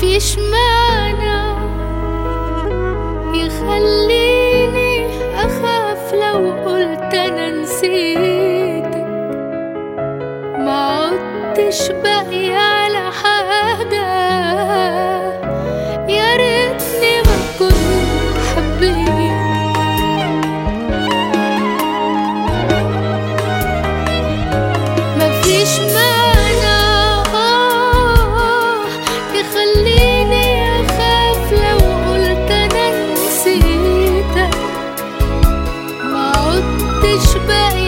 فيش معنى يخليني أخاف لو قلت أنا نسيتك ما عدتش بقى deixo bem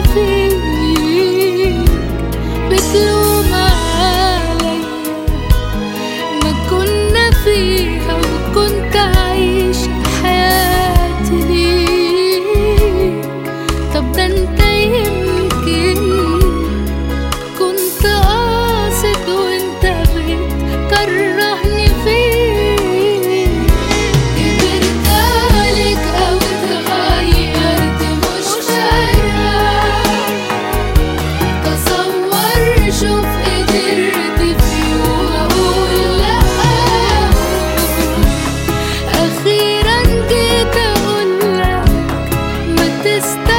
me feel está.